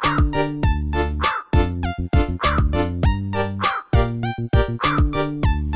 Thank you.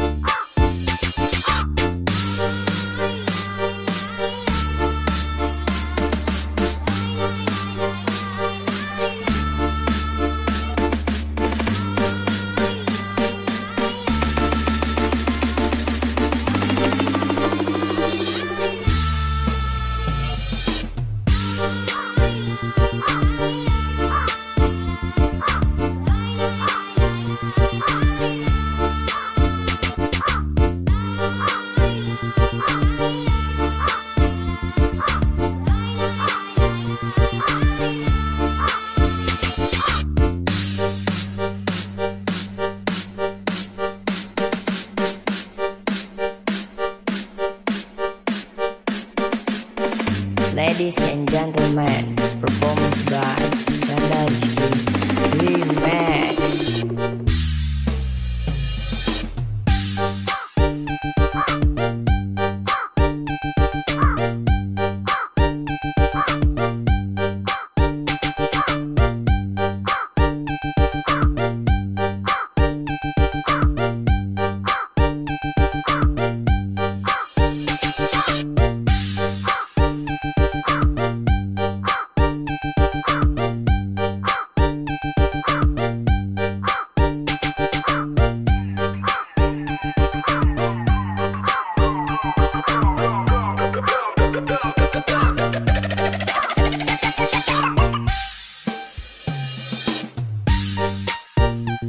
Ladies and gentlemen, performance by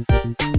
Yeah.